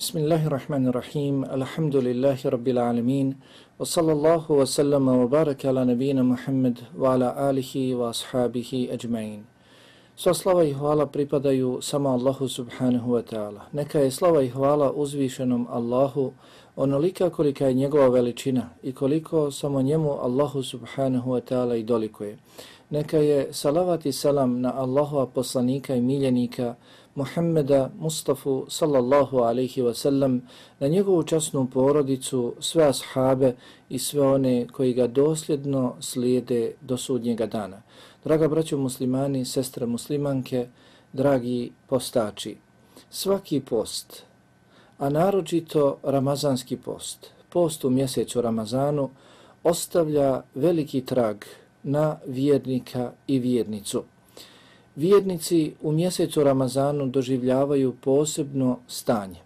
Bismillahirrahmanirrahim. Alhamdulillahi rabbil alamin. الحمد لله wa sallama wa baraka ala وبارك Muhammad wa ala alihi wa ashabihi ajma'in. Sva slava i hvala pripadaju samo Allahu subhanahu wa ta'ala. Neka je slava i hvala uzvišenom Allahu onolika kolika je njegova veličina i koliko samo njemu Allahu subhanahu wa ta'ala i dolikuje. Neka je salavat i salam na Allahova poslanika i miljenika Muhammeda Mustafa sallallahu alaihi wa sallam, na njegovu časnu porodicu, sve ashabe i sve one koji ga dosljedno slijede do sudnjega dana. Draga braćo muslimani, sestre muslimanke, dragi postači, svaki post, a naročito ramazanski post, post u mjesecu Ramazanu, ostavlja veliki trag na vjernika i vjernicu. Vjernici u mjesecu Ramazanu doživljavaju posebno stanje.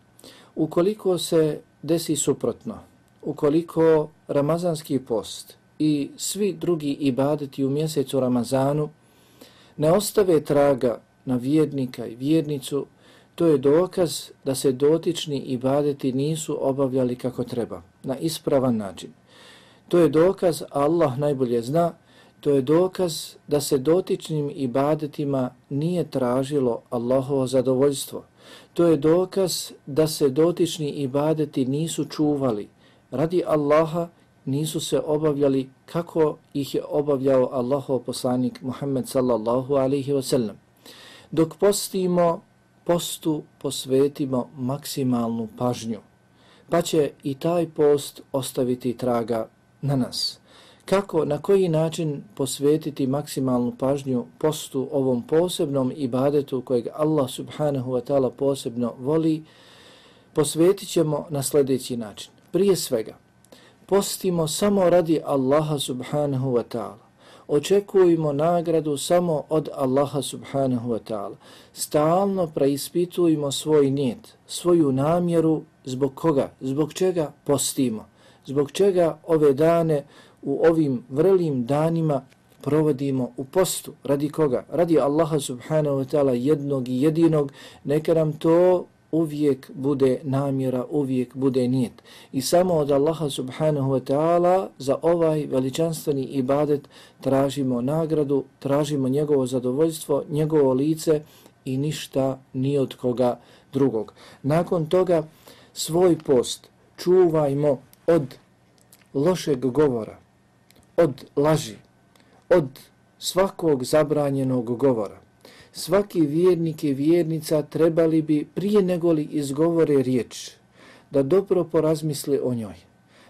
Ukoliko se desi suprotno, ukoliko Ramazanski post i svi drugi ibadeti u mjesecu Ramazanu ne ostave traga na vjernika i vjernicu, to je dokaz da se dotični ibadeti nisu obavljali kako treba, na ispravan način. To je dokaz, Allah najbolje zna, to je dokaz da se dotičnim ibadetima nije tražilo Allahovo zadovoljstvo. To je dokaz da se dotični ibadeti nisu čuvali. Radi Allaha nisu se obavljali kako ih je obavljao Allahov poslanik Muhammed sallallahu alaihi wa sallam. Dok postimo, postu posvetimo maksimalnu pažnju, pa će i taj post ostaviti traga na nas kako, na koji način posvetiti maksimalnu pažnju postu ovom posebnom ibadetu kojeg Allah subhanahu wa ta'ala posebno voli, posvetit ćemo na sljedeći način. Prije svega, postimo samo radi Allaha subhanahu wa ta'ala. Očekujemo nagradu samo od Allaha subhanahu wa ta'ala. Stalno preispitujemo svoj nijet, svoju namjeru, zbog koga, zbog čega postimo, zbog čega ove dane u ovim vrlim danima provodimo u postu. Radi koga? Radi Allaha subhanahu wa ta'ala jednog i jedinog. Neka nam to uvijek bude namjera, uvijek bude nijet. I samo od Allaha subhanahu wa ta'ala za ovaj veličanstveni ibadet tražimo nagradu, tražimo njegovo zadovoljstvo, njegovo lice i ništa ni od koga drugog. Nakon toga svoj post čuvajmo od lošeg govora, od laži, od svakog zabranjenog govora. Svaki vjernik i vjernica trebali bi prije nego li izgovore riječ da dobro porazmisle o njoj,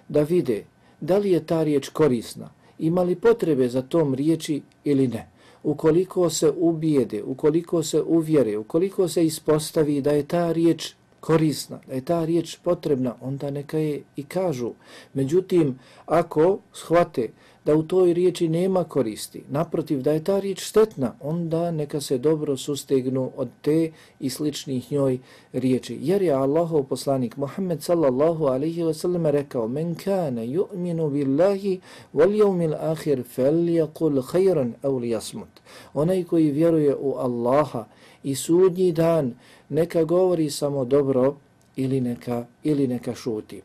da vide da li je ta riječ korisna, ima li potrebe za tom riječi ili ne. Ukoliko se ubijede, ukoliko se uvjere, ukoliko se ispostavi da je ta riječ korisna, da je ta riječ potrebna, onda neka je i kažu. Međutim, ako shvate da u toj riječi nema koristi, naprotiv da je ta riječ štetna, onda neka se dobro sustegnu od te i sličnih njoj riječi. Jer je Allahov poslanik Muhammed sallallahu alaihi wa sallam rekao Men kane yu'minu billahi wal yawmil ahir fel yakul khayran aw liyasmut. Onaj koji vjeruje u Allaha i sudnji dan neka govori samo dobro ili neka, ili neka šuti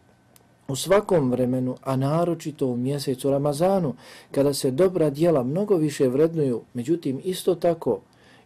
u svakom vremenu, a naročito u mjesecu Ramazanu, kada se dobra dijela mnogo više vrednuju, međutim isto tako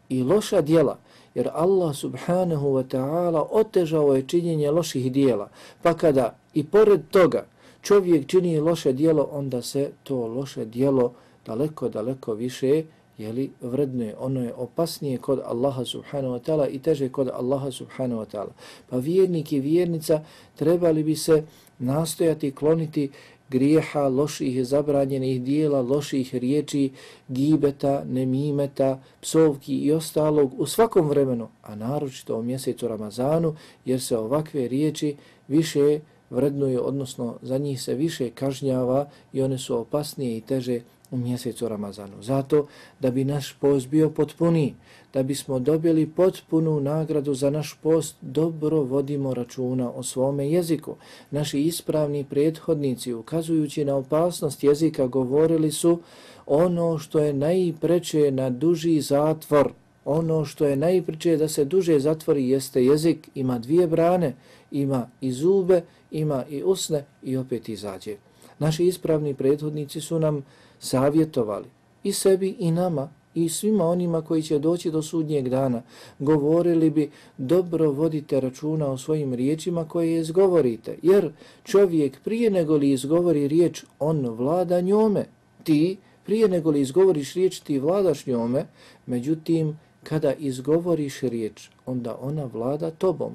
i loša dijela, jer Allah subhanahu wa ta'ala otežao je činjenje loših dijela, pa kada i pored toga čovjek čini loše dijelo, onda se to loše dijelo daleko, daleko više jeli, vrednuje. Ono je opasnije kod Allaha subhanahu wa ta'ala i teže kod Allaha subhanahu wa ta'ala. Pa vjernik i vjernica trebali bi se nastojati kloniti grijeha, loših zabranjenih dijela, loših riječi, gibeta, nemimeta, psovki i ostalog u svakom vremenu, a naročito u mjesecu Ramazanu, jer se ovakve riječi više vrednuju, odnosno za njih se više kažnjava i one su opasnije i teže u mjesecu Ramazanu. Zato da bi naš post bio potpuni, da bismo dobili potpunu nagradu za naš post, dobro vodimo računa o svome jeziku. Naši ispravni prethodnici, ukazujući na opasnost jezika, govorili su ono što je najpreće na duži zatvor, ono što je najpreće da se duže zatvori jeste jezik, ima dvije brane ima i zube, ima i usne i opet izađe. Naši ispravni prethodnici su nam savjetovali i sebi i nama i svima onima koji će doći do sudnjeg dana, govorili bi dobro vodite računa o svojim riječima koje izgovorite, jer čovjek prije nego li izgovori riječ, on vlada njome. Ti prije nego li izgovoriš riječ, ti vladaš njome, međutim, kada izgovoriš riječ, onda ona vlada tobom.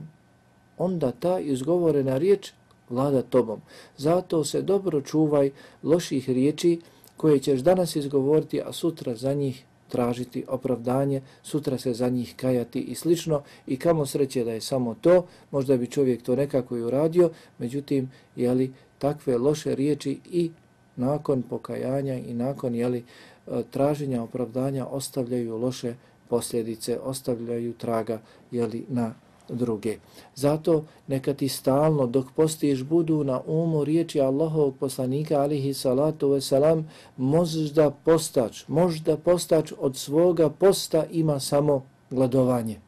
Onda ta izgovorena riječ vlada tobom. Zato se dobro čuvaj loših riječi koje ćeš danas izgovoriti, a sutra za njih tražiti opravdanje, sutra se za njih kajati i slično. I kamo sreće da je samo to, možda bi čovjek to nekako i uradio, međutim, jeli, takve loše riječi i nakon pokajanja i nakon jeli, e, traženja opravdanja ostavljaju loše posljedice, ostavljaju traga jeli, na druge. Zato neka ti stalno dok postiš budu na umu riječi Allahovog poslanika alihi salatu wasalam možda postač, možda postač od svoga posta ima samo gladovanje,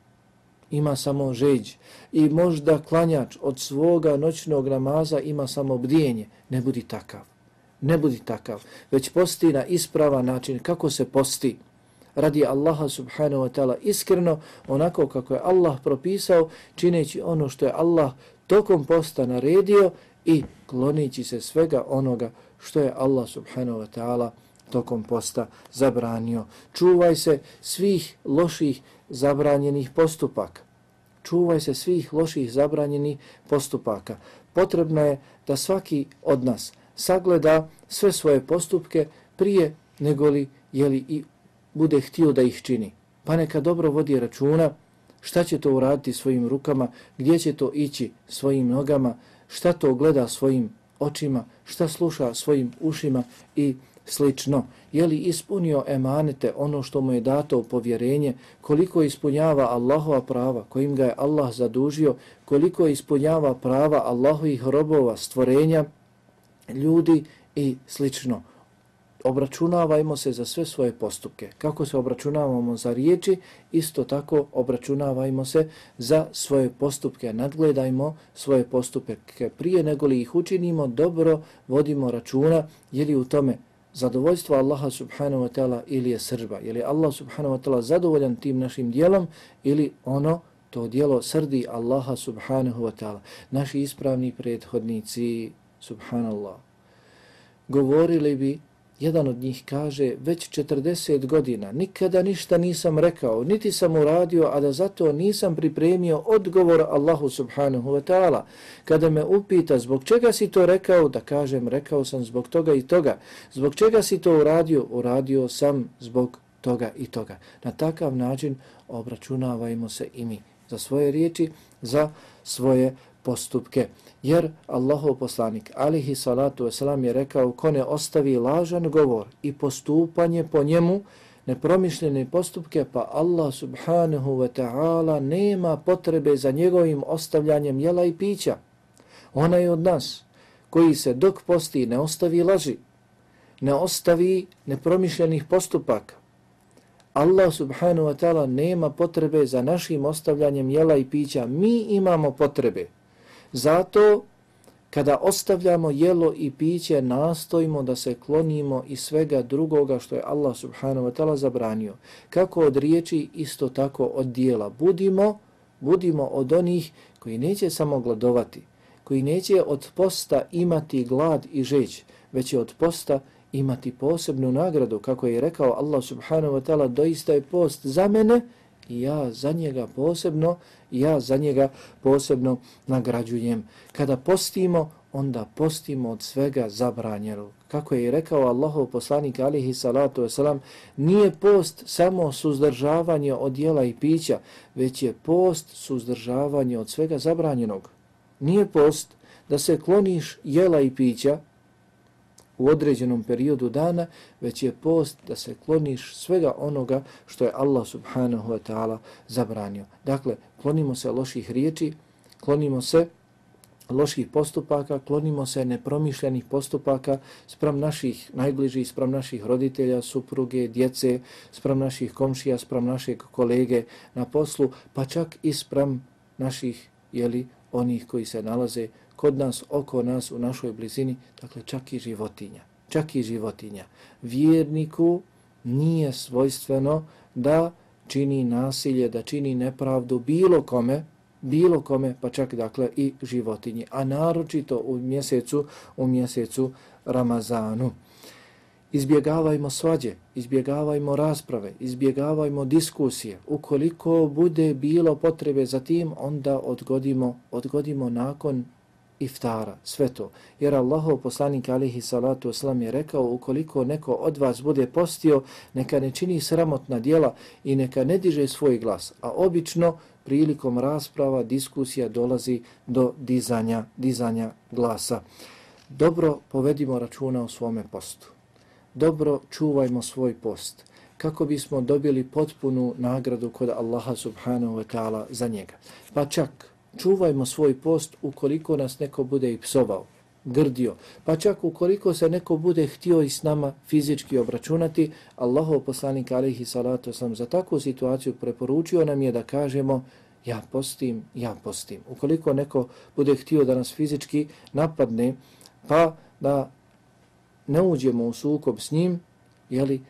ima samo žeđ i možda klanjač od svoga noćnog namaza ima samo bdijenje. Ne budi takav, ne budi takav, već posti na ispravan način kako se posti radi Allaha subhanahu wa ta'ala iskreno, onako kako je Allah propisao, čineći ono što je Allah tokom posta naredio i klonići se svega onoga što je Allah subhanahu wa ta'ala tokom posta zabranio. Čuvaj se svih loših zabranjenih postupaka. Čuvaj se svih loših zabranjenih postupaka. Potrebno je da svaki od nas sagleda sve svoje postupke prije negoli jeli i bude htio da ih čini. Pa neka dobro vodi računa šta će to uraditi svojim rukama, gdje će to ići svojim nogama, šta to gleda svojim očima, šta sluša svojim ušima i slično. Je li ispunio emanete ono što mu je dato u povjerenje, koliko ispunjava Allahova prava kojim ga je Allah zadužio, koliko ispunjava prava Allahovih robova, stvorenja, ljudi i slično obračunavajmo se za sve svoje postupke. Kako se obračunavamo za riječi, isto tako obračunavajmo se za svoje postupke. Nadgledajmo svoje postupke. Prije nego li ih učinimo, dobro vodimo računa, je li u tome zadovoljstvo Allaha subhanahu wa ta'ala ili je sržba. Je li Allah subhanahu wa ta'ala zadovoljan tim našim dijelom ili ono to dijelo srdi Allaha subhanahu wa ta'ala. Naši ispravni prethodnici, subhanallah, govorili bi Jedan od njih kaže, već 40 godina nikada ništa nisam rekao, niti sam uradio, a da zato nisam pripremio odgovor Allahu subhanahu wa ta'ala. Kada me upita zbog čega si to rekao, da kažem, rekao sam zbog toga i toga. Zbog čega si to uradio, uradio sam zbog toga i toga. Na takav način obračunavajmo se i mi za svoje riječi, za svoje postupke. Jer Allahov poslanik alihi salatu wasalam je rekao ko ne ostavi lažan govor i postupanje po njemu, nepromišljene postupke, pa Allah subhanahu wa ta'ala nema potrebe za njegovim ostavljanjem jela i pića. Ona je od nas koji se dok posti ne ostavi laži, ne ostavi nepromišljenih postupaka. Allah subhanahu wa ta'ala nema potrebe za našim ostavljanjem jela i pića. Mi imamo potrebe. Zato kada ostavljamo jelo i piće, nastojimo da se klonimo i svega drugoga što je Allah subhanahu wa ta'ala zabranio. Kako od riječi, isto tako od dijela. Budimo, budimo od onih koji neće samo gladovati, koji neće od posta imati glad i žeć, već je od posta imati posebnu nagradu. Kako je rekao Allah subhanahu wa ta'ala, doista je post za mene, i ja za njega posebno, ja za njega posebno nagrađujem. Kada postimo, onda postimo od svega zabranjeno. Kako je rekao Allahov poslanik alihi salatu wasalam, nije post samo suzdržavanje od jela i pića, već je post suzdržavanje od svega zabranjenog. Nije post da se kloniš jela i pića, u određenom periodu dana, već je post da se kloniš svega onoga što je Allah subhanahu wa ta'ala zabranio. Dakle, klonimo se loših riječi, klonimo se loših postupaka, klonimo se nepromišljenih postupaka sprem naših najbližih, sprem naših roditelja, supruge, djece, sprem naših komšija, sprem našeg kolege na poslu, pa čak i sprem naših jeli, onih koji se nalaze kod nas, oko nas, u našoj blizini, dakle čak i životinja. Čak i životinja. Vjerniku nije svojstveno da čini nasilje, da čini nepravdu bilo kome, bilo kome, pa čak dakle i životinji, a naročito u mjesecu, u mjesecu Ramazanu. Izbjegavajmo svađe, izbjegavajmo rasprave, izbjegavajmo diskusije. Ukoliko bude bilo potrebe za tim, onda odgodimo, odgodimo nakon iftara, sve to. Jer Allahov poslanik alihi salatu oslam je rekao, ukoliko neko od vas bude postio, neka ne čini sramotna dijela i neka ne diže svoj glas. A obično, prilikom rasprava, diskusija dolazi do dizanja, dizanja glasa. Dobro povedimo računa o svome postu. Dobro čuvajmo svoj post kako bismo dobili potpunu nagradu kod Allaha subhanahu wa ta'ala za njega. Pa čak čuvajmo svoj post ukoliko nas neko bude i psovao, grdio. Pa čak ukoliko se neko bude htio i s nama fizički obračunati, Allahov poslanik alihi salatu sam za takvu situaciju preporučio nam je da kažemo ja postim, ja postim. Ukoliko neko bude htio da nas fizički napadne, pa da ne uđemo u sukob s njim, jeli,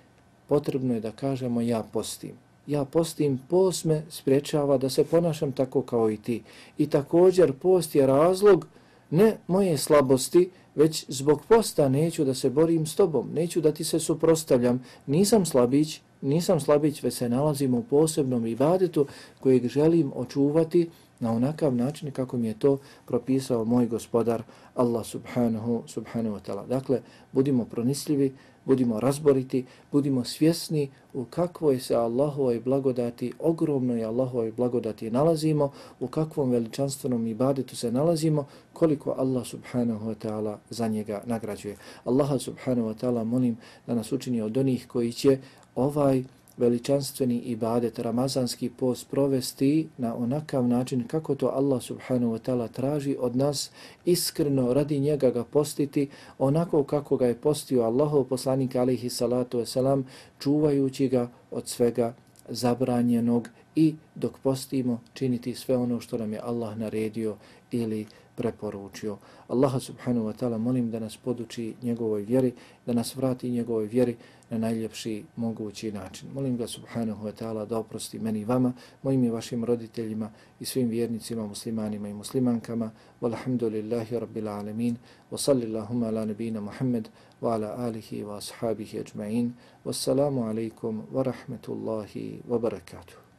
potrebno je da kažemo ja postim ja postim, post me spriječava da se ponašam tako kao i ti. I također post je razlog ne moje slabosti, već zbog posta neću da se borim s tobom, neću da ti se suprostavljam, nisam slabić, nisam slabić, već se nalazim u posebnom ibadetu kojeg želim očuvati na onakav način kako mi je to propisao moj gospodar Allah subhanahu, subhanahu wa ta'ala. Dakle, budimo pronisljivi, budimo razboriti, budimo svjesni u kakvoj se Allahovoj blagodati, ogromnoj Allahovoj blagodati nalazimo, u kakvom veličanstvenom ibadetu se nalazimo, koliko Allah subhanahu wa ta'ala za njega nagrađuje. Allaha subhanahu wa ta'ala molim da nas učini od onih koji će ovaj veličanstveni ibadet, ramazanski post provesti na onakav način kako to Allah subhanahu wa ta'ala traži od nas, iskreno radi njega ga postiti onako kako ga je postio Allahov poslanik alihi salatu wasalam, čuvajući ga od svega zabranjenog i dok postimo činiti sve ono što nam je Allah naredio ili preporučio. Allaha subhanahu wa ta'ala molim da nas poduči njegovoj vjeri, da nas vrati njegovoj vjeri na najljepši mogući način. Molim ga subhanahu wa ta'ala da oprosti meni i vama, mojim i vašim roditeljima i svim vjernicima, muslimanima i muslimankama. Walhamdulillahi rabbil alamin. Wa sallillahumma ala nabina Muhammed wa ala alihi wa ashabihi ajma'in. Wassalamu alaikum wa rahmetullahi wa barakatuh.